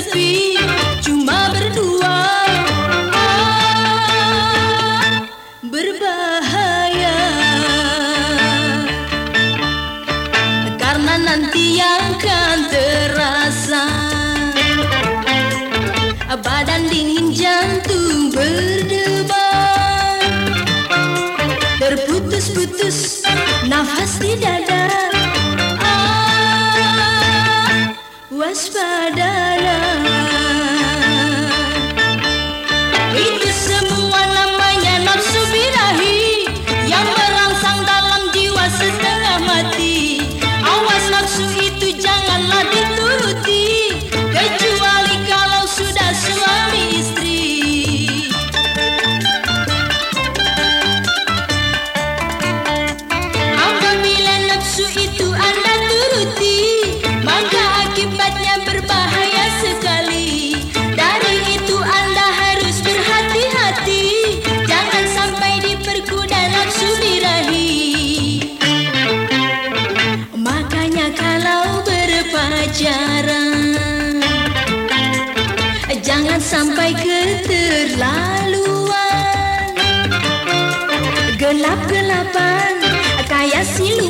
sepi cuma berdua. Berbahaya. Karena nanti akan terasa. Badan dingin jantung berdebar. Terputus-putus nafas tidak jangan sampai keterlaluan. Gelap-gelapan kayak siluman.